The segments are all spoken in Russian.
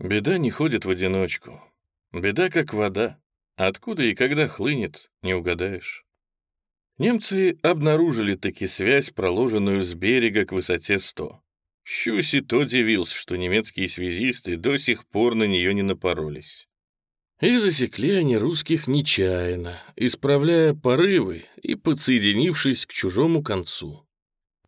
Беда не ходит в одиночку. Беда как вода. Откуда и когда хлынет, не угадаешь. Немцы обнаружили таки связь, проложенную с берега к высоте 100. Щуси то дивился, что немецкие связисты до сих пор на нее не напоролись. И засекли они русских нечаянно, исправляя порывы и подсоединившись к чужому концу.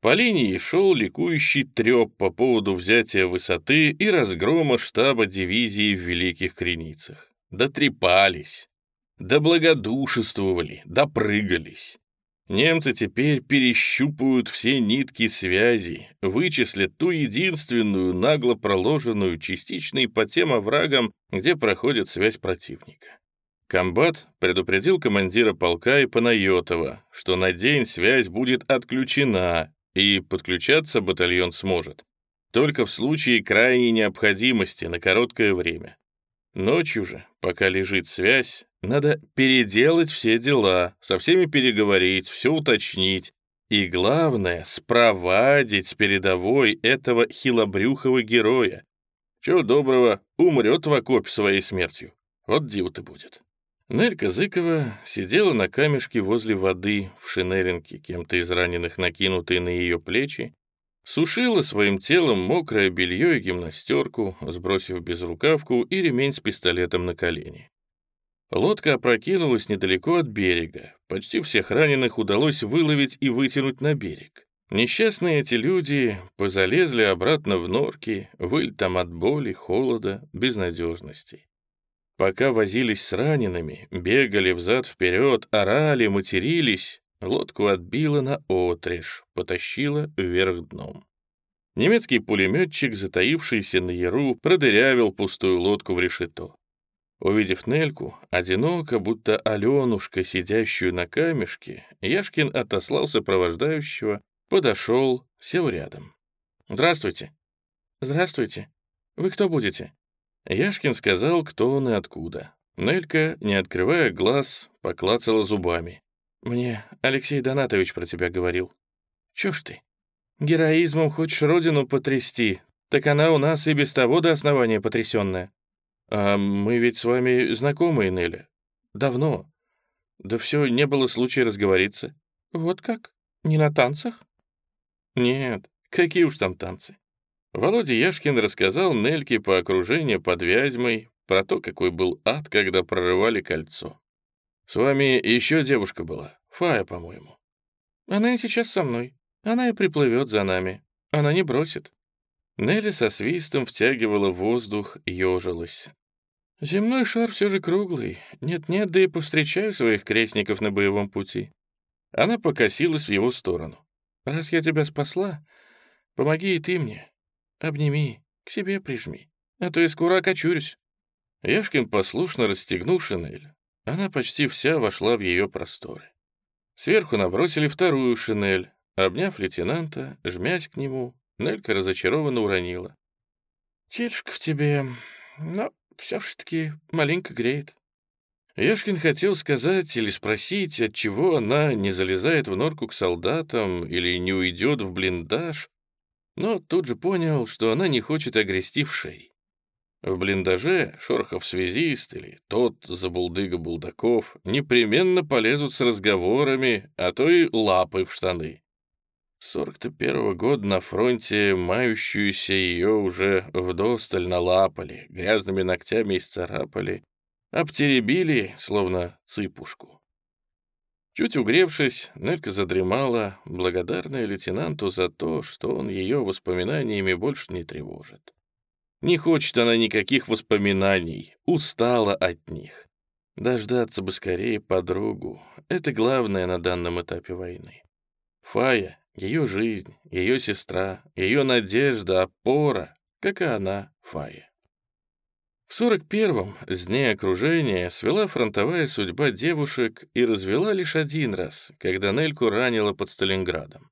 По линии шел ликующий треп по поводу взятия высоты и разгрома штаба дивизии в Великих Креницах. Дотрепались, доблагодушествовали, допрыгались. Немцы теперь перещупают все нитки связи, вычислят ту единственную нагло проложенную частично и по тем оврагам, где проходит связь противника. Комбат предупредил командира полка и Панайотова, что на день связь будет отключена, и подключаться батальон сможет. Только в случае крайней необходимости на короткое время. Ночью же, пока лежит связь, надо переделать все дела, со всеми переговорить, все уточнить. И главное, спровадить с передовой этого хилобрюхого героя. Чего доброго, умрет в окопе своей смертью. Вот диво-то будет. Нелька Зыкова сидела на камешке возле воды в шинелинке, кем-то из раненых накинутой на ее плечи, сушила своим телом мокрое белье и гимнастерку, сбросив безрукавку и ремень с пистолетом на колени. Лодка опрокинулась недалеко от берега. Почти всех раненых удалось выловить и вытянуть на берег. Несчастные эти люди позалезли обратно в норки, выль там от боли, холода, безнадежности. Пока возились с ранеными, бегали взад-вперед, орали, матерились, лодку отбила на отрежь, потащила вверх дном. Немецкий пулеметчик, затаившийся на яру, продырявил пустую лодку в решето. Увидев Нельку, одиноко, будто Аленушка, сидящую на камешке, Яшкин отослал сопровождающего, подошел, сел рядом. «Здравствуйте». «Здравствуйте. Вы кто будете?» Яшкин сказал, кто он и откуда. Нелька, не открывая глаз, поклацала зубами. «Мне Алексей Донатович про тебя говорил». «Чё ж ты? Героизмом хочешь родину потрясти, так она у нас и без того до основания потрясённая». «А мы ведь с вами знакомы, Неля. Давно. Да все, не было случая разговориться». «Вот как? Не на танцах?» «Нет, какие уж там танцы». Володя Яшкин рассказал Нельке по окружению под Вязьмой про то, какой был ад, когда прорывали кольцо. «С вами еще девушка была, Фая, по-моему». «Она и сейчас со мной. Она и приплывет за нами. Она не бросит». Нелли со свистом втягивала воздух, ежилась. Земной шар все же круглый. Нет-нет, да и повстречаю своих крестников на боевом пути. Она покосилась в его сторону. Раз я тебя спасла, помоги и ты мне. Обними, к себе прижми, а то я скоро окочурюсь. Яшкин послушно расстегнул шинель. Она почти вся вошла в ее просторы. Сверху набросили вторую шинель. Обняв лейтенанта, жмясь к нему, Нелька разочарованно уронила. «Тельшка в тебе, но все ж таки маленько греет». Яшкин хотел сказать или спросить, отчего она не залезает в норку к солдатам или не уйдет в блиндаж, но тут же понял, что она не хочет огрести в шей. В блиндаже Шорохов-связист или тот забулдыга Булдаков непременно полезут с разговорами, а то и лапы в штаны. С 41-го года на фронте мающуюся ее уже вдосталь налапали, грязными ногтями исцарапали, обтеребили, словно цыпушку. Чуть угревшись, Нелька задремала, благодарная лейтенанту за то, что он ее воспоминаниями больше не тревожит. Не хочет она никаких воспоминаний, устала от них. Дождаться бы скорее подругу — это главное на данном этапе войны. Фая ее жизнь, ее сестра, ее надежда, опора, как и она, Фая. В 41-м с дней окружения свела фронтовая судьба девушек и развела лишь один раз, когда Нельку ранила под Сталинградом.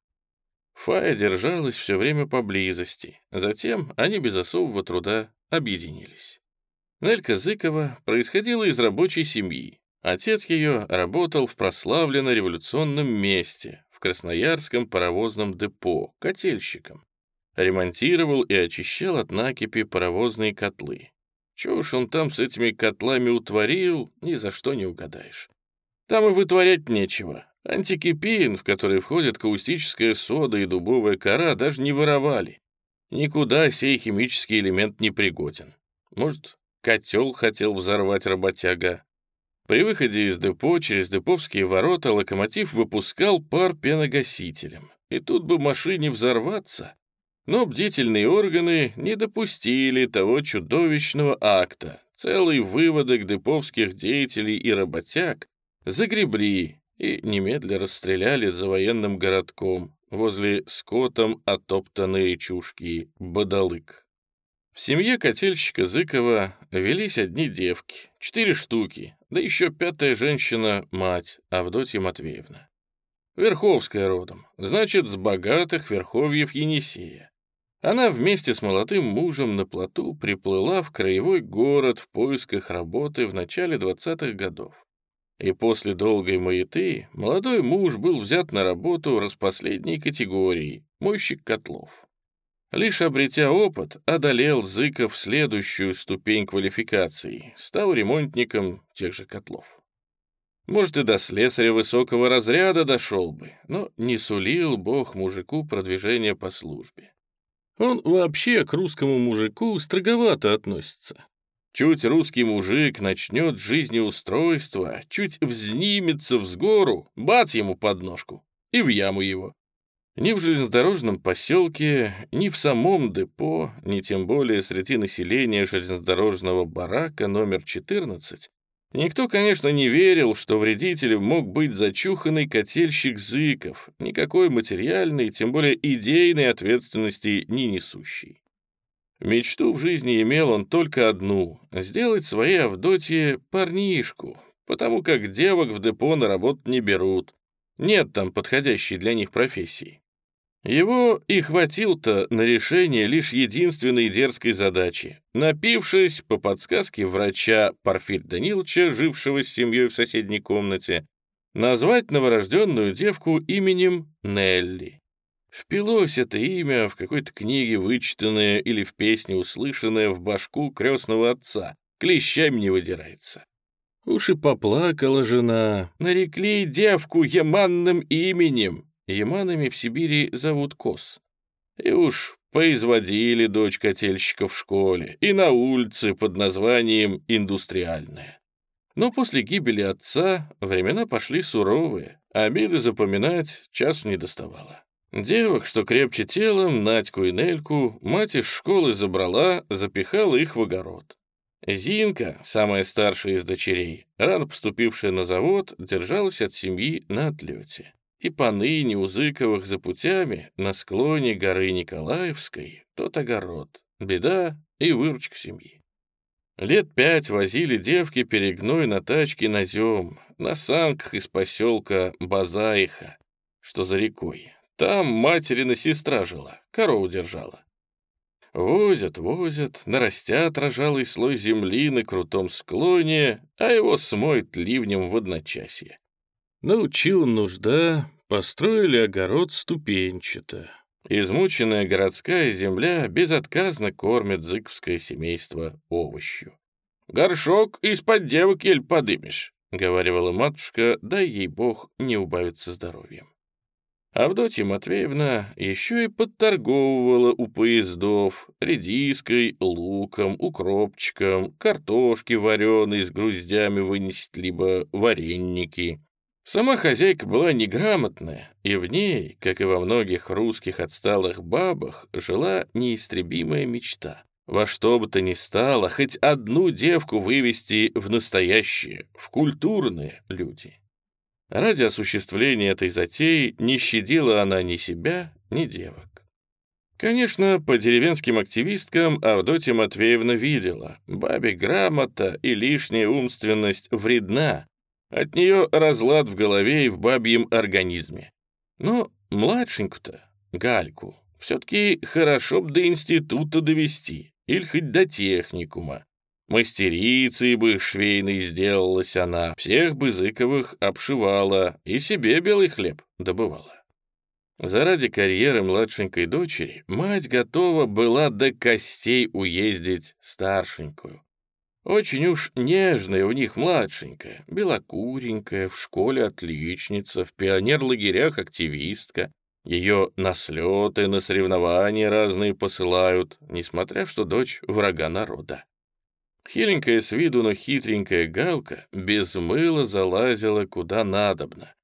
Фая держалась все время поблизости, затем они без особого труда объединились. Нелька Зыкова происходила из рабочей семьи. Отец ее работал в прославленно-революционном месте, в Красноярском паровозном депо, котельщиком. Ремонтировал и очищал от накипи паровозные котлы. Чего уж он там с этими котлами утворил, ни за что не угадаешь. Там и вытворять нечего. Антикипин, в который входит каустическая сода и дубовая кора, даже не воровали. Никуда сей химический элемент не пригоден. Может, котел хотел взорвать работяга. При выходе из депо через деповские ворота локомотив выпускал пар пеногасителем. И тут бы машине взорваться, но бдительные органы не допустили того чудовищного акта. Целый выводок деповских деятелей и работяг загребли и немедля расстреляли за военным городком возле скотом отоптанной речушки Бадалык. В семье котельщика Зыкова велись одни девки, четыре штуки, да еще пятая женщина, мать, Авдотья Матвеевна. Верховская родом, значит, с богатых верховьев Енисея. Она вместе с молодым мужем на плоту приплыла в краевой город в поисках работы в начале 20-х годов. И после долгой маяты молодой муж был взят на работу распоследней категории — мойщик котлов. Лишь обретя опыт, одолел Зыков следующую ступень квалификации, стал ремонтником тех же котлов. Может, и до слесаря высокого разряда дошел бы, но не сулил бог мужику продвижения по службе. Он вообще к русскому мужику строговато относится. Чуть русский мужик начнет жизнеустройство, чуть взнимется взгору, бац ему под ножку и в яму его. Ни в железнодорожном поселке, ни в самом депо, ни тем более среди населения железнодорожного барака номер 14 Никто, конечно, не верил, что вредителем мог быть зачуханный котельщик Зыков, никакой материальной, тем более идейной ответственности не несущий. Мечту в жизни имел он только одну — сделать своей Авдотье парнишку, потому как девок в депо на работу не берут. Нет там подходящей для них профессии. Его и хватил-то на решение лишь единственной дерзкой задачи. Напившись по подсказке врача Порфирь Даниловича, жившего с семьей в соседней комнате, назвать новорожденную девку именем Нелли. Впилось это имя в какой-то книге вычитанное или в песне услышанное в башку крестного отца, клещами не выдирается. Уж и поплакала жена, нарекли девку яманным именем, Яманами в Сибири зовут коз. И уж поизводили дочь котельщика в школе и на улице под названием «Индустриальная». Но после гибели отца времена пошли суровые, а обиды запоминать часу не доставало. Девок, что крепче телом, Надьку и Нельку, мать из школы забрала, запихала их в огород. Зинка, самая старшая из дочерей, рано поступившая на завод, держалась от семьи на отлете. И поныне у Зыковых за путями на склоне горы Николаевской тот огород, беда и выручка семьи. Лет пять возили девки перегной на тачке на зем, на санках из поселка Базаиха, что за рекой. Там материна сестра жила, корову держала. Возят, возят, нарастят рожалый слой земли на крутом склоне, а его смоет ливнем в одночасье. Научил нужда, построили огород ступенчато. Измученная городская земля безотказно кормит зыковское семейство овощью. «Горшок из-под девок ель подымешь», — говорила матушка, дай ей бог не убавиться здоровьем. Авдотья Матвеевна еще и подторговывала у поездов редиской, луком, укропчиком, картошки вареной с груздями вынесет, либо вареники. Сама хозяйка была неграмотная, и в ней, как и во многих русских отсталых бабах, жила неистребимая мечта. Во что бы то ни стало, хоть одну девку вывести в настоящие, в культурные люди. Ради осуществления этой затеи не щадила она ни себя, ни девок. Конечно, по деревенским активисткам Авдотья Матвеевна видела, бабе грамота и лишняя умственность вредна, от нее разлад в голове и в бабьем организме. Но младшеньку-то, Гальку, все-таки хорошо б до института довести, или хоть до техникума. Мастерицей бы швейной сделалась она, всех бы Зыковых обшивала и себе белый хлеб добывала. Заради карьеры младшенькой дочери мать готова была до костей уездить старшенькую. Очень уж нежная у них младшенькая, белокуренькая, в школе отличница, в пионер-лагерях активистка. Ее на слеты, на соревнования разные посылают, несмотря что дочь врага народа. Хиленькая с виду, но хитренькая галка без мыла залазила куда надобно.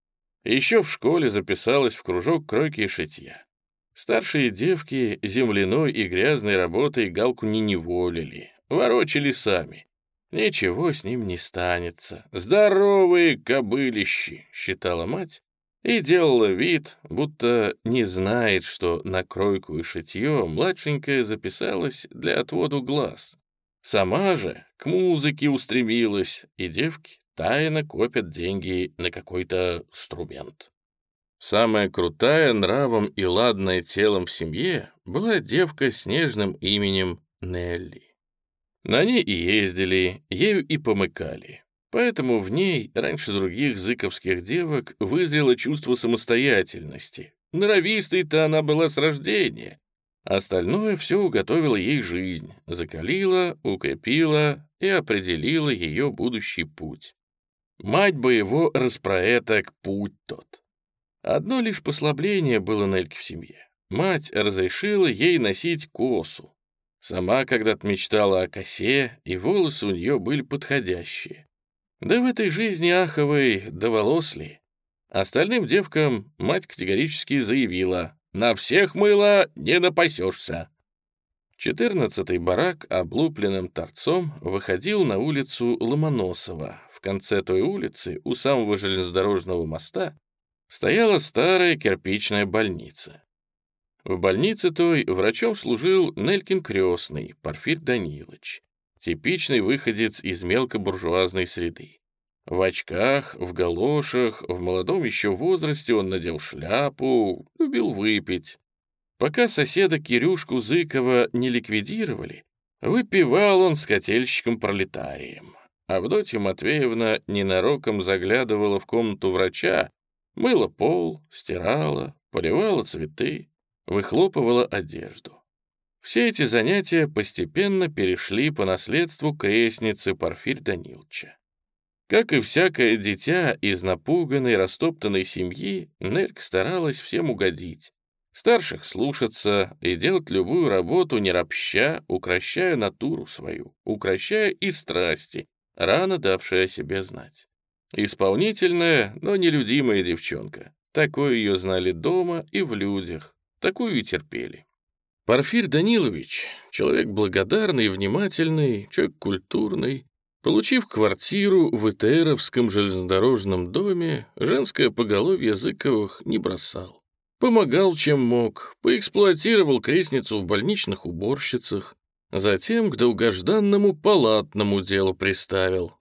Еще в школе записалась в кружок кройки и шитья. Старшие девки земляной и грязной работой галку не неволили, ворочали сами. Ничего с ним не станется. Здоровые кобылищи, считала мать, и делала вид, будто не знает, что на кройку и шитье младшенькая записалась для отводу глаз. Сама же к музыке устремилась, и девки тайно копят деньги на какой-то инструмент. Самая крутая нравом и ладная телом в семье была девка с нежным именем Нелли. На ней и ездили, ею и помыкали. Поэтому в ней, раньше других зыковских девок, вызрело чувство самостоятельности. Норовистой-то она была с рождения. Остальное все уготовила ей жизнь, закалила, укрепила и определила ее будущий путь. Мать бы его распроэток путь тот. Одно лишь послабление было Нельке в семье. Мать разрешила ей носить косу. Сама когда-то мечтала о косе, и волосы у нее были подходящие. Да в этой жизни Аховой до волос ли? Остальным девкам мать категорически заявила, «На всех мыло не напасешься». Четырнадцатый барак облупленным торцом выходил на улицу Ломоносова. В конце той улицы, у самого железнодорожного моста, стояла старая кирпичная больница. В больнице той врачом служил Нелькин крестный, Порфирь Данилович, типичный выходец из мелкобуржуазной среды. В очках, в галошах, в молодом еще возрасте он надел шляпу, любил выпить. Пока соседа Кирюшку Зыкова не ликвидировали, выпивал он с котельщиком-пролетарием. Авдотья Матвеевна ненароком заглядывала в комнату врача Мыла пол, стирала, поливала цветы, выхлопывала одежду. Все эти занятия постепенно перешли по наследству крестницы Порфирь Данилча. Как и всякое дитя из напуганной, растоптанной семьи, Нелька старалась всем угодить, старших слушаться и делать любую работу не ропща, укращая натуру свою, укращая и страсти, рано давшие о себе знать. Исполнительная, но нелюдимая девчонка. Такое ее знали дома и в людях. Такую и терпели. Порфирь Данилович, человек благодарный внимательный, человек культурный, Получив квартиру в Итеровском железнодорожном доме, женское поголовье Зыковых не бросал. Помогал, чем мог, поэксплуатировал крестницу в больничных уборщицах, затем к долгожданному палатному делу приставил.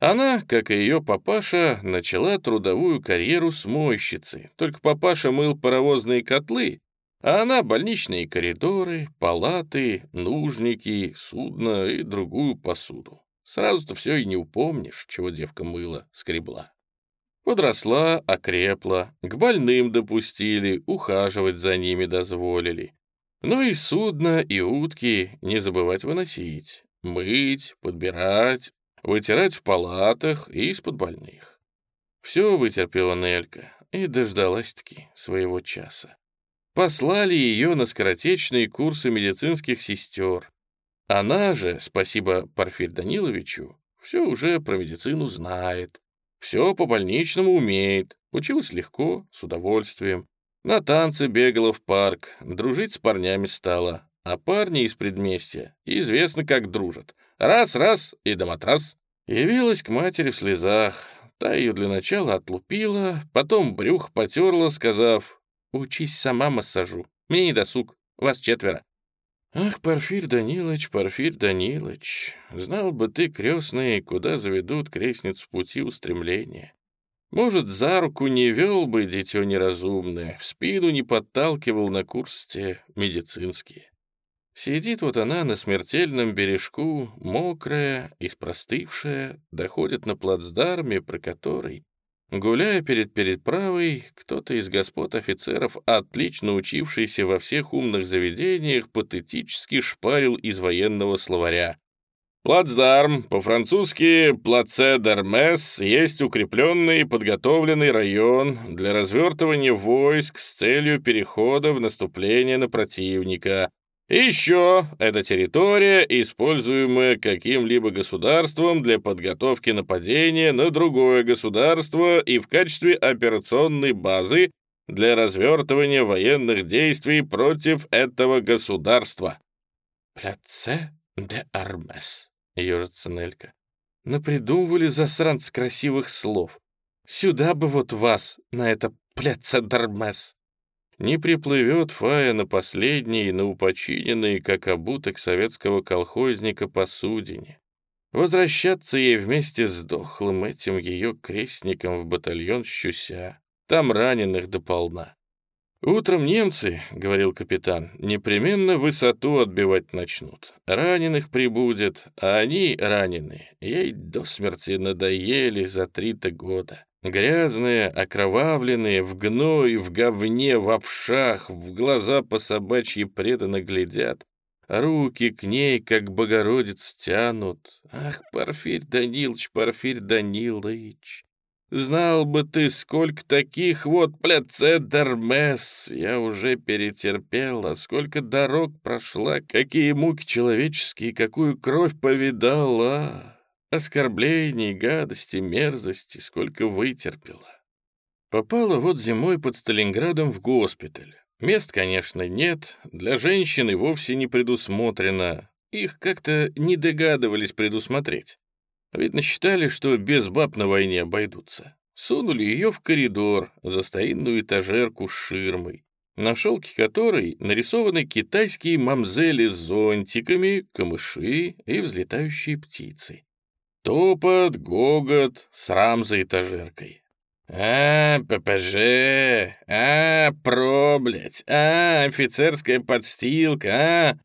Она, как и ее папаша, начала трудовую карьеру с мойщицы. Только папаша мыл паровозные котлы, а она больничные коридоры, палаты, нужники, судно и другую посуду. Сразу-то все и не упомнишь, чего девка мыла, скребла. Подросла, окрепла, к больным допустили, ухаживать за ними дозволили. Но и судно, и утки не забывать выносить, мыть, подбирать, вытирать в палатах и из-под больных. Все вытерпела Нелька и дождалась-таки своего часа. Послали ее на скоротечные курсы медицинских сестер. Она же, спасибо Порфирь Даниловичу, все уже про медицину знает, все по больничному умеет, училась легко, с удовольствием. На танцы бегала в парк, дружить с парнями стала, а парни из предместья известно, как дружат. Раз-раз и до матрас. Явилась к матери в слезах. Та ее для начала отлупила, потом брюх потерла, сказав, «Учись сама массажу, мне не досуг, вас четверо». «Ах, Порфирь Данилович, Порфирь Данилович, знал бы ты, крестный, куда заведут крестницу пути устремления. Может, за руку не вел бы дитё неразумное, в спину не подталкивал на курс те медицинские. Сидит вот она на смертельном бережку, мокрая, испростывшая, доходит на плацдарме, про который, гуляя перед передправой, кто-то из господ офицеров, отлично учившийся во всех умных заведениях, патетически шпарил из военного словаря. Плацдарм, по-французски «Плаце d'Армес», есть укрепленный и подготовленный район для развертывания войск с целью перехода в наступление на противника. Еще эта территория, используемая каким-либо государством для подготовки нападения на другое государство и в качестве операционной базы для развертывания военных действий против этого государства. «Пляце де Армес», — ежится Нелька. «Напридумывали засранц красивых слов. Сюда бы вот вас, на это пляца Дармес!» Не приплывет Фая на последней, на упочиненной, как обуток советского колхозника посудине. Возвращаться ей вместе с дохлым этим ее крестником в батальон Щуся. Там раненых дополна. «Утром немцы, — говорил капитан, — непременно высоту отбивать начнут. Раненых прибудет, а они, раненые, ей до смерти надоели за три-то года. Грязные, окровавленные, в гной, в говне, в овшах, в глаза по собачьи преданно глядят. Руки к ней, как Богородец, тянут. Ах, Порфирь Данилович, Порфирь Данилович, Знал бы ты, сколько таких вот пляцедермес я уже перетерпела, сколько дорог прошла, какие муки человеческие, какую кровь повидала. Оскорблений, гадости, мерзости, сколько вытерпела. Попала вот зимой под Сталинградом в госпиталь. Мест, конечно, нет, для женщин и вовсе не предусмотрено. Их как-то не догадывались предусмотреть. Видно, считали, что без баб на войне обойдутся. Сунули ее в коридор за старинную этажерку с ширмой, на шелке которой нарисованы китайские мамзели с зонтиками, камыши и взлетающие птицы. Топот, гогот, срам за этажеркой. «А, ППЖ! А, про! А, офицерская подстилка! А,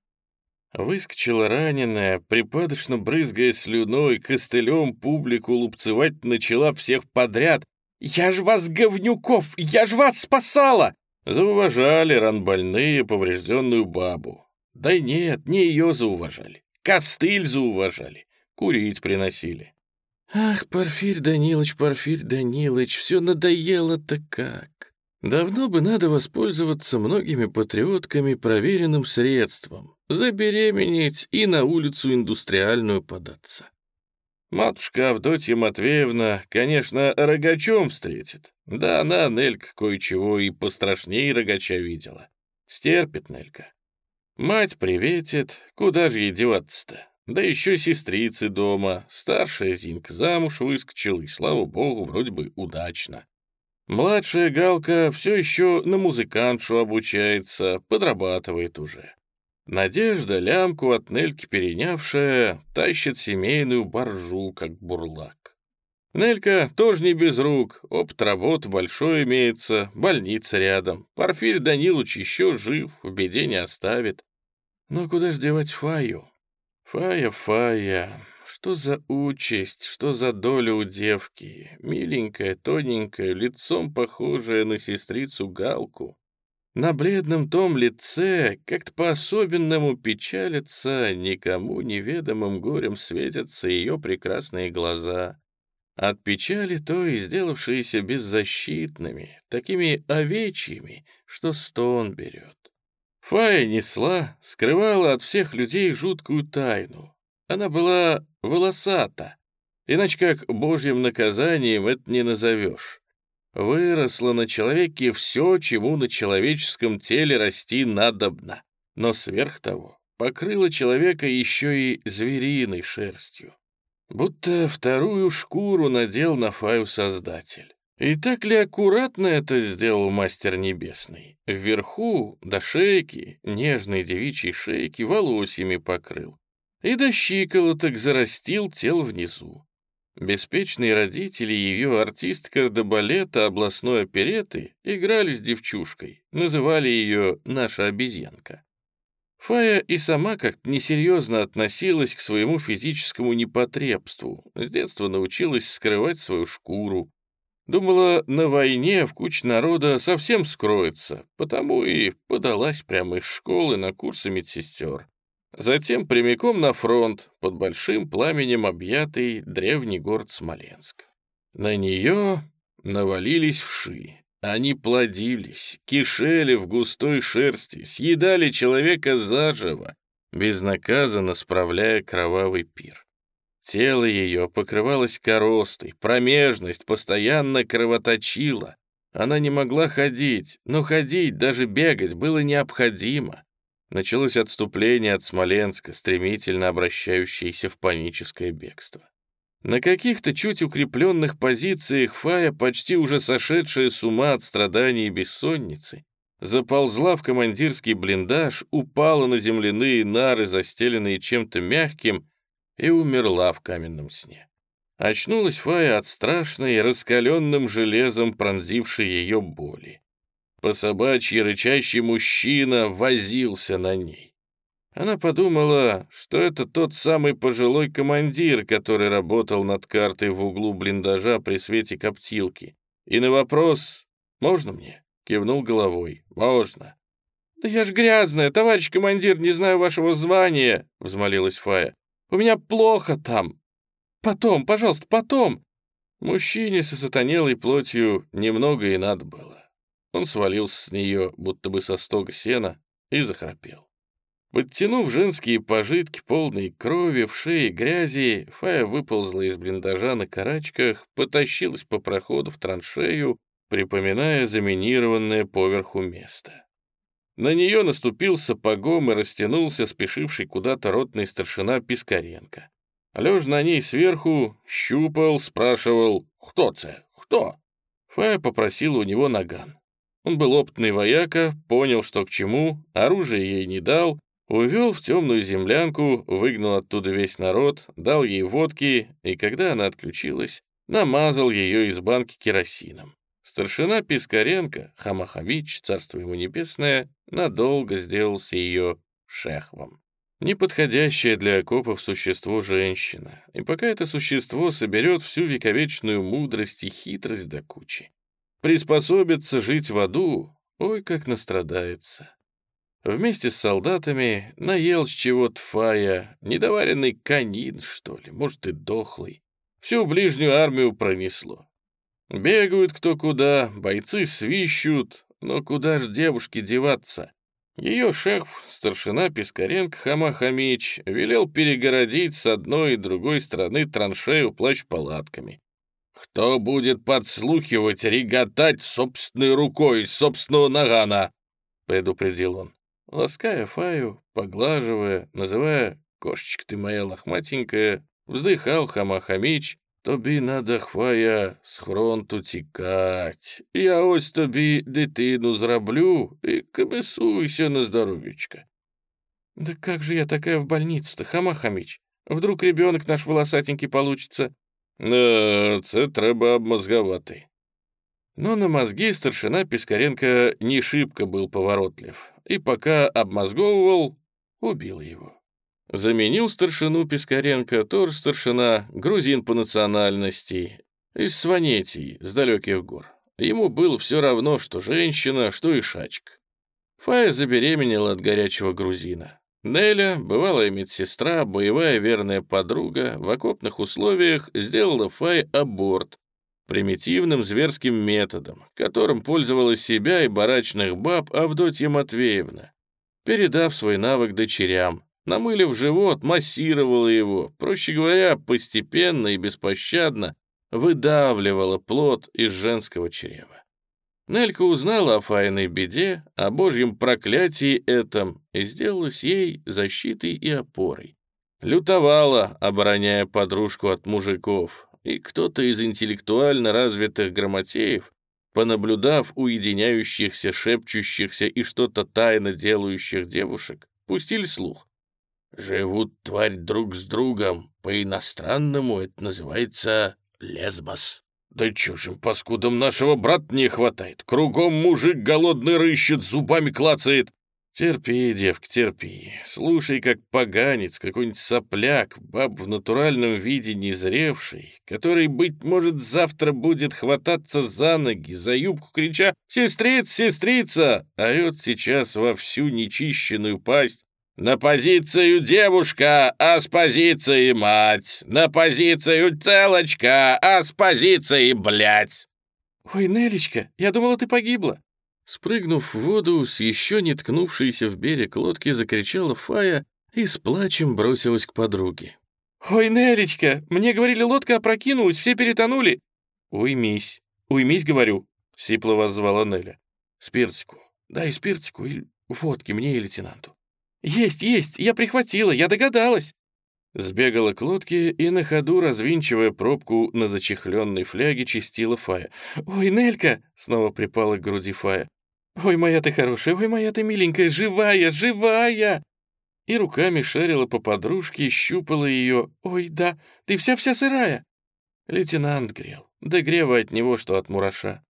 Выскочила раненая, припадочно брызгая слюной, костылем публику лупцевать начала всех подряд. «Я ж вас, говнюков, я ж вас спасала!» Зауважали ранбольные поврежденную бабу. Да нет, не ее зауважали. Костыль зауважали. Курить приносили. «Ах, Порфирь Данилович, Порфирь Данилович, все надоело-то как!» Давно бы надо воспользоваться многими патриотками проверенным средством, забеременеть и на улицу индустриальную податься. Матушка Авдотья Матвеевна, конечно, рогачом встретит. Да она, Нелька, кое-чего и пострашнее рогача видела. Стерпит Нелька. Мать приветит, куда же ей деваться-то? Да еще сестрицы дома. Старшая Зинка замуж выскочила, и, слава богу, вроде бы удачно. Младшая Галка все еще на музыкантшу обучается, подрабатывает уже. Надежда, лямку от Нельки перенявшая, тащит семейную боржу, как бурлак. Нелька тоже не без рук, опыт работы большой имеется, больница рядом. Порфирь Данилович еще жив, в беде не оставит. Но куда ж девать Фаю? Фая, Фая, что за участь, что за доля у девки? Миленькая, тоненькая, лицом похожая на сестрицу Галку. На бледном том лице как-то по-особенному печалятся, никому неведомым горем светятся ее прекрасные глаза. От печали то и сделавшиеся беззащитными, такими овечьими, что стон берет. Фая несла, скрывала от всех людей жуткую тайну. Она была волосата, иначе как божьим наказанием это не назовешь. Выросло на человеке все, чему на человеческом теле расти надобно, но сверх того покрыло человека еще и звериной шерстью. Будто вторую шкуру надел на Фаю Создатель. И так ли аккуратно это сделал Мастер Небесный? Вверху, до шейки, нежной девичьей шейки, волосьями покрыл и до щиколоток зарастил тел внизу. Беспечные родители ее артист кардебалета областной опереты играли с девчушкой, называли ее «наша обезьянка». Фая и сама как-то несерьезно относилась к своему физическому непотребству, с детства научилась скрывать свою шкуру. Думала, на войне в куче народа совсем скроется, потому и подалась прямо из школы на курсы медсестер. Затем прямиком на фронт, под большим пламенем объятый древний город Смоленск. На нее навалились вши. Они плодились, кишели в густой шерсти, съедали человека заживо, безнаказанно справляя кровавый пир. Тело ее покрывалось коростой, промежность постоянно кровоточила. Она не могла ходить, но ходить, даже бегать было необходимо. Началось отступление от Смоленска, стремительно обращающееся в паническое бегство. На каких-то чуть укрепленных позициях Фая, почти уже сошедшая с ума от страданий и бессонницы, заползла в командирский блиндаж, упала на земляные нары, застеленные чем-то мягким, и умерла в каменном сне. Очнулась Фая от страшной, раскаленным железом пронзившей ее боли. По собачьи рычащий мужчина возился на ней. Она подумала, что это тот самый пожилой командир, который работал над картой в углу блиндажа при свете коптилки. И на вопрос «Можно мне?» кивнул головой. «Можно». «Да я ж грязная, товарищ командир, не знаю вашего звания», — взмолилась Фая. «У меня плохо там. Потом, пожалуйста, потом». Мужчине со сатанелой плотью немного и надо было. Он свалился с нее, будто бы со стога сена, и захрапел. Подтянув женские пожитки, полные крови, в шее грязи, Фая выползла из блиндажа на карачках, потащилась по проходу в траншею, припоминая заминированное поверху место. На нее наступил сапогом и растянулся спешивший куда-то ротный старшина Пискаренко. Лежа на ней сверху, щупал, спрашивал «Кто це? Кто?». Фая попросила у него наган. Он был опытный вояка, понял, что к чему, оружие ей не дал, увел в темную землянку, выгнал оттуда весь народ, дал ей водки, и когда она отключилась, намазал ее из банки керосином. Старшина Пискаренко, Хамахамич, царство ему небесное, надолго сделался ее шехвом. Неподходящее для окопов существо женщина, и пока это существо соберет всю вековечную мудрость и хитрость до кучи, приспособится жить в аду, ой, как настрадается. Вместе с солдатами наел с чего-то фая, недоваренный канин, что ли, может, и дохлый. Всю ближнюю армию пронесло. Бегают кто куда, бойцы свищут, но куда ж девушке деваться? Ее шеф, старшина Пискаренко Хамахамич, велел перегородить с одной и другой стороны траншею плащ-палатками. «Кто будет подслухивать, реготать собственной рукой из собственного нагана?» — предупредил он. Лаская Фаю, поглаживая, называя «кошечка ты моя лохматенькая», вздыхал Хамахамич, «Тобі надо, Хвая, з фронту тікать. Я ось тобі дитину зроблю і комісуйся на здоров'ячко». «Да как же я такая в больницу-то, Хамахамич? Вдруг ребенок наш волосатенький получится?» «Да, це треба обмозговати». Но на мозги старшина Пискаренко не шибко был поворотлив, и пока обмозговывал, убил его. Заменил старшину Пискаренко, тоже старшина, грузин по национальности, из Сванетий, с далеких гор. Ему было все равно, что женщина, что и шачка. Фая забеременела от горячего грузина. Неля, бывалая медсестра, боевая верная подруга, в окопных условиях сделала Фай аборт примитивным зверским методом, которым пользовалась себя и барачных баб Авдотья Матвеевна, передав свой навык дочерям, намылив живот, массировала его, проще говоря, постепенно и беспощадно выдавливала плод из женского чрева. Нелька узнала о Файной беде, о божьем проклятии этом, и сделалась ей защитой и опорой. Лютовала, обороняя подружку от мужиков, и кто-то из интеллектуально развитых грамотеев, понаблюдав уединяющихся, шепчущихся и что-то тайно делающих девушек, пустили слух. «Живут тварь друг с другом, по-иностранному это называется лесбос». Да чужим паскудам нашего брата не хватает. Кругом мужик голодный рыщет, зубами клацает. Терпи, девка, терпи. Слушай, как поганец, какой-нибудь сопляк, баб в натуральном виде незревший, который, быть может, завтра будет хвататься за ноги, за юбку, крича «Сестрица, сестрица!» орет сейчас во всю нечищенную пасть На позицию девушка, а с позиции мать! На позицию целочка, а с позиции блядь!» «Ой, Нелечка, я думала, ты погибла!» Спрыгнув в воду, с еще не ткнувшейся в берег лодки закричала Фая и с плачем бросилась к подруге. «Ой, Нелечка, мне говорили, лодка опрокинулась, все перетонули!» «Уймись, уймись, говорю!» — сипло вас звала Неля. «Спиртику, дай спиртику и водки мне и лейтенанту». «Есть, есть, я прихватила, я догадалась!» Сбегала к лодке и на ходу, развинчивая пробку на зачехленной фляге, чистила Фая. «Ой, Нелька!» — снова припала к груди Фая. «Ой, моя ты хорошая, ой, моя ты миленькая, живая, живая!» И руками шарила по подружке, щупала ее. «Ой, да, ты вся-вся сырая!» Лейтенант грел. Да грева от него, что от мураша.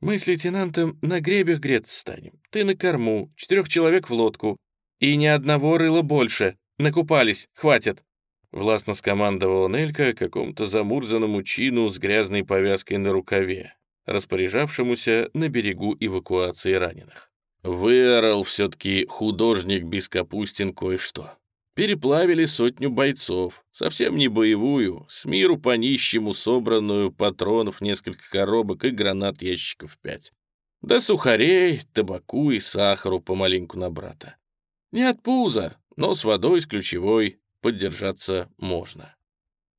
Мы с лейтенантом на гребях греться станем. Ты на корму, четырех человек в лодку. «И ни одного рыла больше. Накупались, хватит!» Властно скомандовала Нелька какому-то замурзанному чину с грязной повязкой на рукаве, распоряжавшемуся на берегу эвакуации раненых. Выорал все-таки художник Бескапустин кое-что. Переплавили сотню бойцов, совсем не боевую, с миру по нищему собранную, патронов несколько коробок и гранат ящиков пять. Да сухарей, табаку и сахару помаленьку на брата. Не от пуза, но с водой с ключевой поддержаться можно.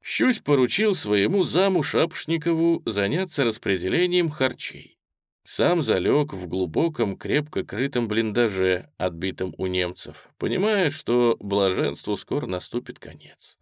Щусь поручил своему заму Шапшникову заняться распределением харчей. Сам залег в глубоком, крепко крытом блиндаже, отбитом у немцев, понимая, что блаженству скоро наступит конец.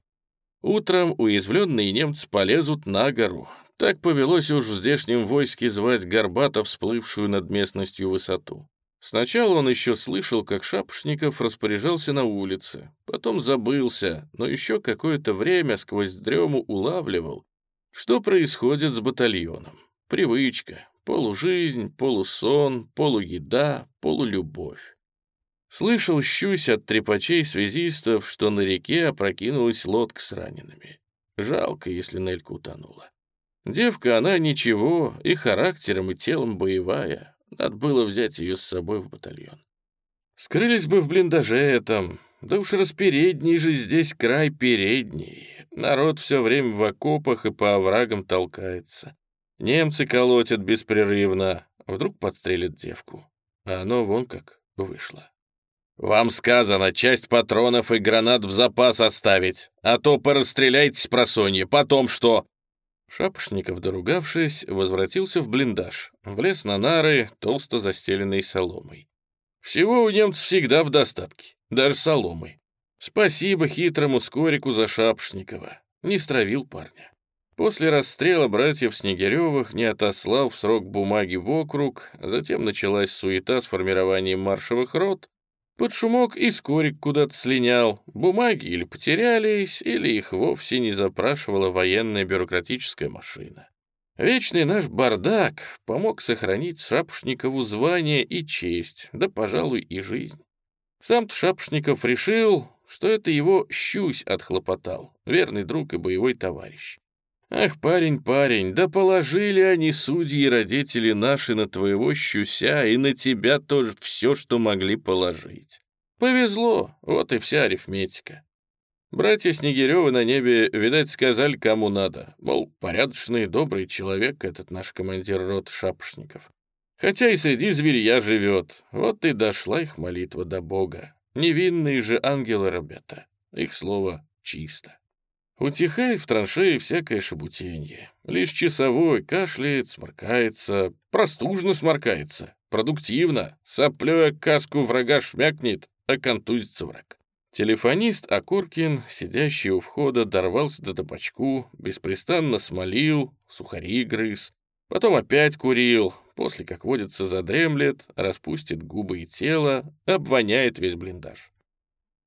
Утром уязвленные немцы полезут на гору. Так повелось уж в здешнем войске звать Горбатов, всплывшую над местностью высоту. Сначала он еще слышал, как Шапошников распоряжался на улице, потом забылся, но еще какое-то время сквозь дрему улавливал, что происходит с батальоном. Привычка, полужизнь, полусон, полуеда, полулюбовь. Слышал щусь от трепачей-связистов, что на реке опрокинулась лодка с ранеными. Жалко, если Нелька утонула. Девка она ничего, и характером, и телом боевая, надо было взять ее с собой в батальон. Скрылись бы в блиндаже этом, да уж распередний же здесь край передний. Народ все время в окопах и по оврагам толкается. Немцы колотят беспрерывно, вдруг подстрелят девку. А оно вон как вышло. «Вам сказано, часть патронов и гранат в запас оставить, а то порастреляйтесь просонье, потом что?» Шапошников, доругавшись, возвратился в блиндаж, влез на нары, толсто застеленной соломой. Всего у немцев всегда в достатке, даже соломы. Спасибо хитрому Скорику за Шапошникова, не стравил парня. После расстрела братьев Снегиревых не отослал в срок бумаги в округ, затем началась суета с формированием маршевых рот, под шумок и скорик куда-то слинял. Бумаги или потерялись, или их вовсе не запрашивала военная бюрократическая машина. Вечный наш бардак помог сохранить Шапошникову звание и честь, да, пожалуй, и жизнь. Сам-то Шапошников решил, что это его щусь отхлопотал, верный друг и боевой товарищ. Ах, парень, парень, да положили они, судьи и родители наши, на твоего щуся и на тебя тоже все, что могли положить. Повезло, вот и вся арифметика. Братья Снегирёвы на небе, видать, сказали, кому надо. Мол, порядочный, добрый человек этот наш командир рот шапошников. Хотя и среди зверья живет. Вот и дошла их молитва до Бога. Невинные же ангелы, ребята. Их слово чисто. Утихает в траншее всякое шебутенье. Лишь часовой кашляет, сморкается, простужно сморкается, продуктивно, соплёя каску врага шмякнет, а контузится враг. Телефонист Акуркин, сидящий у входа, дорвался до табачку, беспрестанно смолил, сухари грыз, потом опять курил, после, как водится, задремлет, распустит губы и тело, обвоняет весь блиндаж.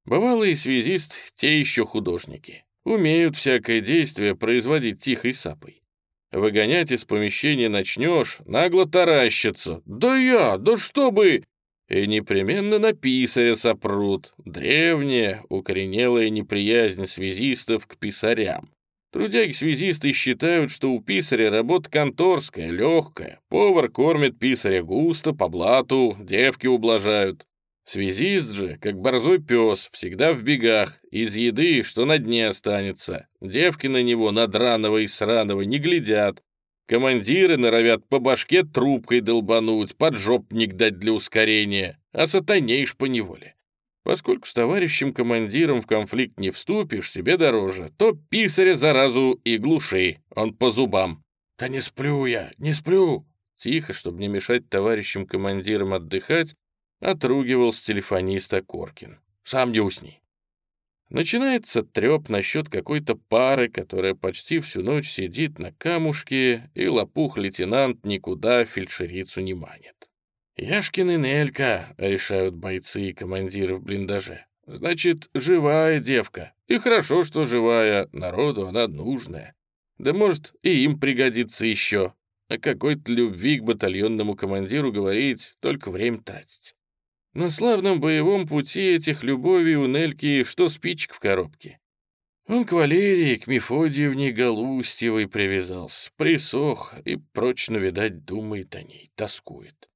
Бывалый связист — те еще художники. Умеют всякое действие производить тихой сапой. Выгонять из помещения начнешь, нагло таращится. «Да я, да что бы!» И непременно на писаря сопрут. Древняя, укоренелая неприязнь связистов к писарям. Трудяги-связисты считают, что у писаря работа конторская, легкая. Повар кормит писаря густо, по блату, девки ублажают. Связист же, как борзой пес, всегда в бегах, из еды, что на дне останется. Девки на него надраного и сраного не глядят. Командиры норовят по башке трубкой долбануть, поджопник дать для ускорения, а сатанеешь поневоле. Поскольку с товарищем-командиром в конфликт не вступишь, себе дороже, то писаря заразу и глуши, он по зубам. «Да не сплю я, не сплю!» Тихо, чтобы не мешать товарищам-командирам отдыхать, отругивал с телефониста Коркин. «Сам не усни!» Начинается треп насчет какой-то пары, которая почти всю ночь сидит на камушке, и лопух-лейтенант никуда фельдшерицу не манит. «Яшкин и Нелька», — решают бойцы и командиры в блиндаже. «Значит, живая девка. И хорошо, что живая, народу она нужная. Да может, и им пригодится еще. О какой-то любви к батальонному командиру говорить, только время тратить. На славном боевом пути этих любовей у Нельки что спичек в коробке. Он к Валерии, к Мефодиевне Галустьевой привязался, присох и прочно, видать, думает о ней, тоскует.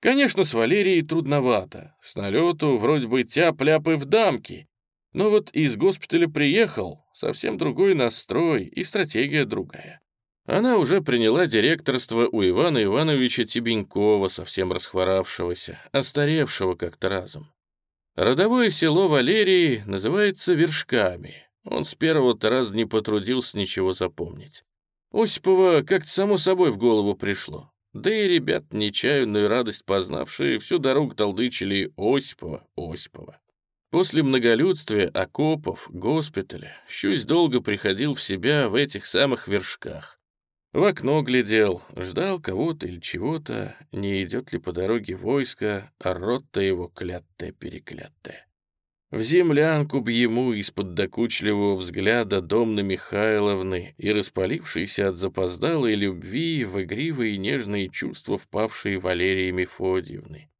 Конечно, с Валерией трудновато. С налету вроде бы тяп-ляп в дамки. Но вот из госпиталя приехал, совсем другой настрой и стратегия другая. Она уже приняла директорство у Ивана Ивановича Тебенькова, совсем расхворавшегося, остаревшего как-то разом. Родовое село Валерии называется Вершками. Он с первого-то раза не потрудился ничего запомнить. Осипова как-то само собой в голову пришло. Да и ребят, нечаянную радость познавшие, всю дорогу толдычили Осипова, Осипова. После многолюдствия, окопов, госпиталя, Щусь долго приходил в себя в этих самых вершках. В окно глядел, ждал кого-то или чего-то, не идет ли по дороге войско, а рот-то его клятое-переклятое. В землянку б ему из-под докучливого взгляда Домны Михайловны и распалившейся от запоздалой любви в игривые и нежные чувства впавшей Валерии Мефодьевны.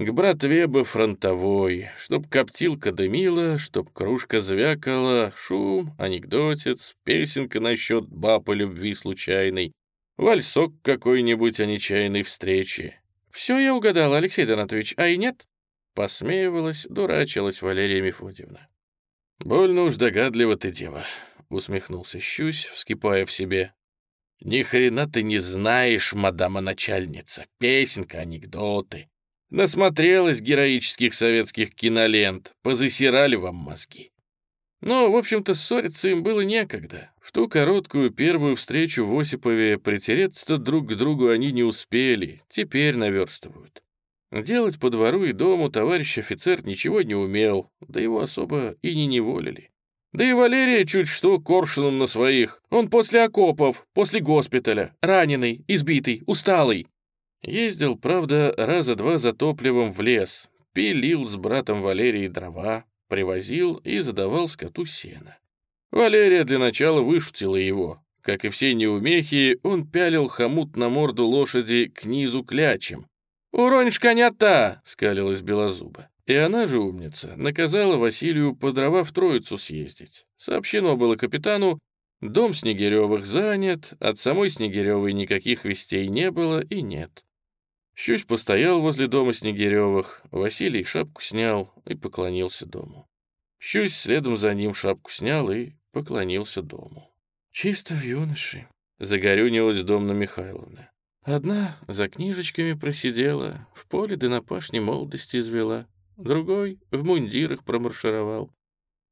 К братве бы фронтовой, чтоб коптилка дымила, чтоб кружка звякала, шум, анекдотец, песенка насчет баб и любви случайной, вальсок какой-нибудь о нечаянной встрече. Все я угадала, Алексей Донатович, а и нет? Посмеивалась, дурачилась Валерия Мефодьевна. «Больно уж догадлива ты, дева», — усмехнулся Щусь, вскипая в себе. «Ни хрена ты не знаешь, мадама начальница, песенка, анекдоты. Насмотрелась героических советских кинолент, позасирали вам мозги. Но, в общем-то, ссориться им было некогда. В ту короткую первую встречу в Осипове притереться друг к другу они не успели, теперь наверстывают. Делать по двору и дому товарищ офицер ничего не умел, да его особо и не неволили. Да и Валерия чуть что коршуном на своих. Он после окопов, после госпиталя, раненый, избитый, усталый. Ездил, правда, раза два за топливом в лес, пилил с братом Валерией дрова, привозил и задавал скоту сена. Валерия для начала вышутила его. Как и все неумехи, он пялил хомут на морду лошади к низу клячем. «Уронишь коня-то!» — скалилась Белозуба. И она же умница, наказала Василию по дрова в Троицу съездить. Сообщено было капитану, дом Снегиревых занят, от самой Снегиревой никаких вестей не было и нет. Щусь постоял возле дома Снегиревых, Василий шапку снял и поклонился дому. Щусь следом за ним шапку снял и поклонился дому. «Чисто в юноше», — загорюнилась Домна Михайловна. «Одна за книжечками просидела, в поле да на пашне молодости извела, другой в мундирах промаршировал.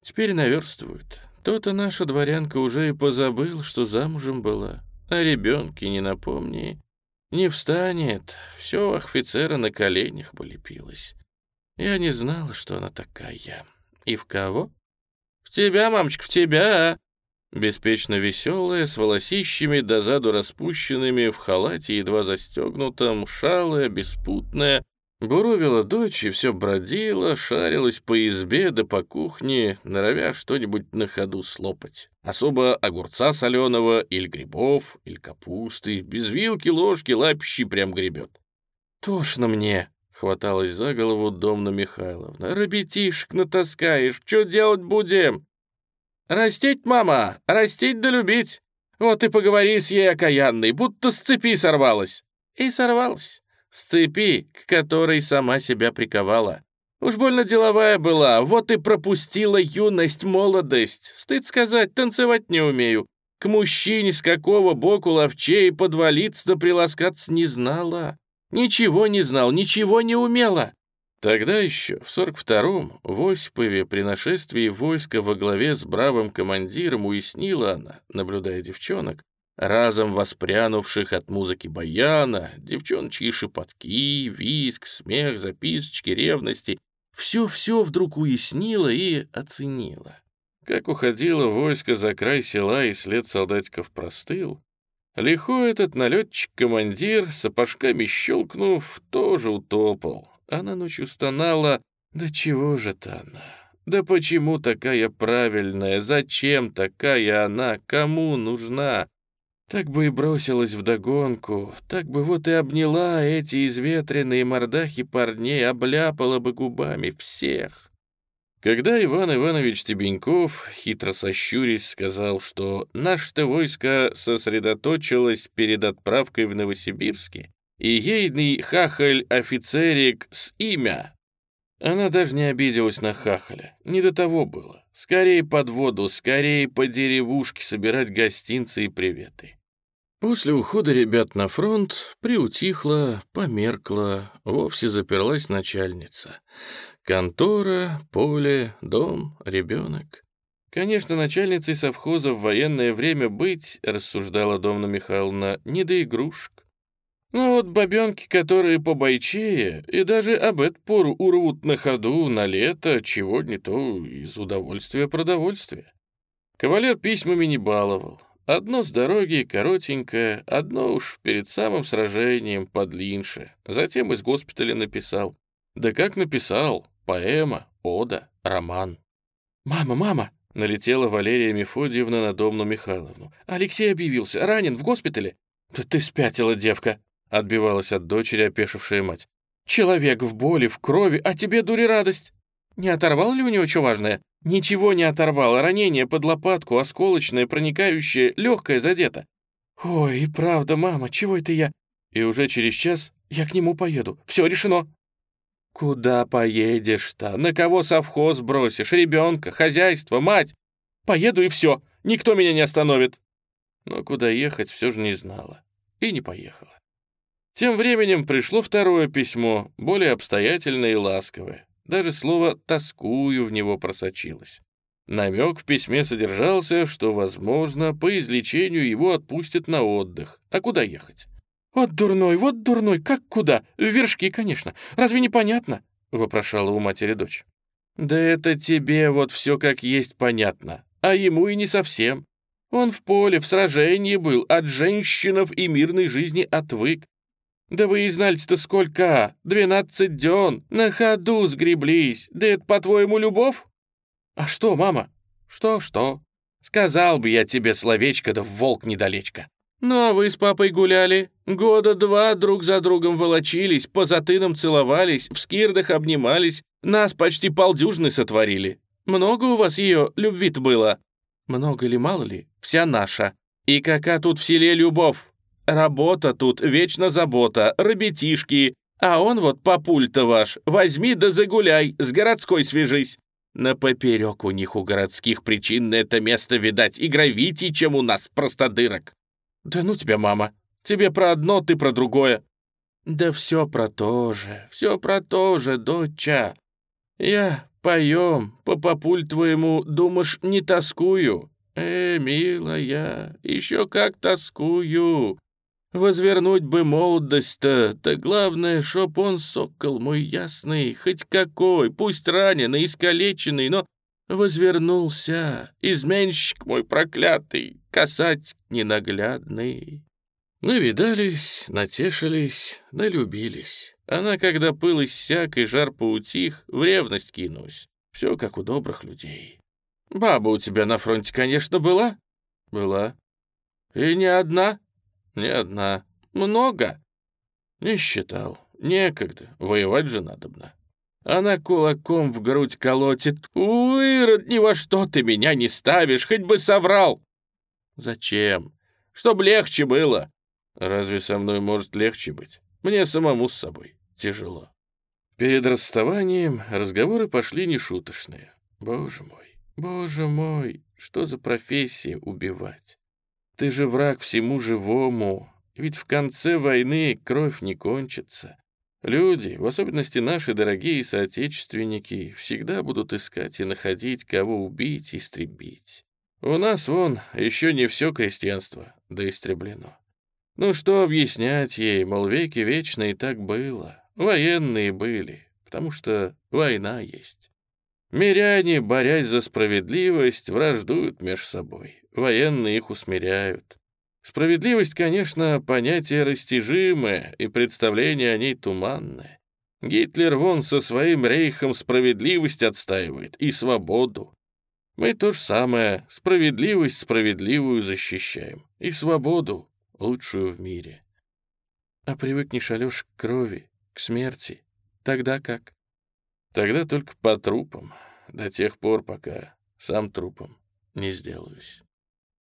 Теперь наверстывают. То-то наша дворянка уже и позабыл, что замужем была, а ребенке не напомни. Не встанет, все офицера на коленях полепилось. Я не знала, что она такая. И в кого? В тебя, мамочка, в тебя. Беспечно веселая, с волосищами до заду распущенными, в халате едва застегнутом, шалая, беспутная, Буровила дочь и все бродила, шарилась по избе да по кухне, норовя что-нибудь на ходу слопать. Особо огурца соленого, или грибов, или капусты, без вилки, ложки, лапищи прям гребет. «Тошно мне!» — хваталась за голову Домна Михайловна. «Ребятишек натаскаешь, что делать будем?» «Растить, мама, растить да любить. Вот и поговори с ей окаянной, будто с цепи сорвалась». И сорвалась с цепи, к которой сама себя приковала. Уж больно деловая была, вот и пропустила юность, молодость. Стыд сказать, танцевать не умею. К мужчине с какого боку ловчей подвалиться да приласкаться не знала. Ничего не знал, ничего не умела. Тогда еще, в 42-м, в Осипове при нашествии войска во главе с бравым командиром уяснила она, наблюдая девчонок, разом воспрянувших от музыки баяна, девчоночьи шепотки, виск, смех, записочки, ревности. Все-все вдруг уяснила и оценила. Как уходило войско за край села и след солдатиков простыл, лихой этот налетчик-командир, сапожками щелкнув, тоже утопал. Она ночью стонала, да чего же-то она? Да почему такая правильная? Зачем такая она? Кому нужна? Так бы и бросилась вдогонку, так бы вот и обняла эти изветренные мордахи парней, обляпала бы губами всех. Когда Иван Иванович Тебеньков, хитро сощурясь, сказал, что наше-то войско сосредоточилось перед отправкой в Новосибирске, и ейный хахаль-офицерик с имя, она даже не обиделась на хахаля, не до того было. Скорее под воду, скорее по деревушке собирать гостинцы и приветы. После ухода ребят на фронт приутихла, померкла, вовсе заперлась начальница. Контора, поле, дом, ребенок. Конечно, начальницей совхоза в военное время быть, рассуждала Домна Михайловна, не до игрушек. Но вот бабенки, которые побойчее, и даже об эту пору урвут на ходу на лето, чего не то из удовольствия продовольствия. Кавалер письмами не баловал. Одно с дороги коротенькое, одно уж перед самым сражением подлинше. Затем из госпиталя написал. Да как написал? Поэма, ода, роман. «Мама, мама!» — налетела Валерия Мефодиевна на Домну Михайловну. «Алексей объявился, ранен в госпитале». «Да ты спятила, девка!» — отбивалась от дочери опешившая мать. «Человек в боли, в крови, а тебе дури радость. Не оторвал ли у него что важное?» Ничего не оторвало, ранение под лопатку, осколочное, проникающее, легкое задето. Ой, правда, мама, чего это я? И уже через час я к нему поеду. Все решено. Куда поедешь-то? На кого совхоз бросишь? Ребенка, хозяйство, мать? Поеду и все. Никто меня не остановит. Но куда ехать все же не знала. И не поехала. Тем временем пришло второе письмо, более обстоятельное и ласковое. Даже слово «тоскую» в него просочилось. Намек в письме содержался, что, возможно, по излечению его отпустят на отдых. А куда ехать? «Вот дурной, вот дурной, как куда? В вершки, конечно. Разве не понятно?» — вопрошала у матери дочь. «Да это тебе вот все как есть понятно, а ему и не совсем. Он в поле, в сражении был, от женщинов и мирной жизни отвык. «Да вы и знали-то сколько? Двенадцать дён! На ходу сгреблись! Да это, по-твоему, любовь?» «А что, мама?» «Что-что? Сказал бы я тебе словечко, да волк недалечко. Ну а вы с папой гуляли? Года два друг за другом волочились, по затынам целовались, в скирдах обнимались, нас почти полдюжны сотворили. Много у вас ее любви-то было?» «Много ли, мало ли? Вся наша. И какая тут в селе любовь? Работа тут, вечно забота, ребятишки. А он вот папуль-то ваш, возьми да загуляй, с городской свяжись. На поперек у них у городских причин на это место, видать, и гравитий, чем у нас, простодырок. Да ну тебя, мама, тебе про одно, ты про другое. Да все про то же, все про то же, доча. Я поем, по папуль твоему, думаешь, не тоскую? Э, милая, еще как тоскую. Возвернуть бы молодость-то, да главное, чтоб он, сокол мой ясный, хоть какой, пусть раненый, искалеченный, но возвернулся, изменщик мой проклятый, касать ненаглядный. Навидались, натешились, налюбились. Она, когда пыл иссяк и жар поутих, в ревность кинулась. Все как у добрых людей. Баба у тебя на фронте, конечно, была? Была. И не одна? «Не одна. Много?» «Не считал. Некогда. Воевать же надобно». Она кулаком в грудь колотит. «Уирод, ни во что ты меня не ставишь, хоть бы соврал!» «Зачем? Чтоб легче было!» «Разве со мной может легче быть? Мне самому с собой тяжело». Перед расставанием разговоры пошли нешуточные. Боже мой, боже мой, что за профессия убивать? Ты же враг всему живому, ведь в конце войны кровь не кончится. Люди, в особенности наши дорогие соотечественники, всегда будут искать и находить, кого убить и истребить. У нас, вон, еще не все крестьянство доистреблено. Ну что объяснять ей, мол, веки вечно и так было. Военные были, потому что война есть. Миряне, борясь за справедливость, враждуют между собой. Военные их усмиряют. Справедливость, конечно, понятие растяжимое, и представление о ней туманное. Гитлер вон со своим рейхом справедливость отстаивает и свободу. Мы то же самое, справедливость справедливую защищаем, и свободу, лучшую в мире. А привыкнешь, Алёш, к крови, к смерти, тогда как? Тогда только по трупам, до тех пор, пока сам трупом не сделаюсь.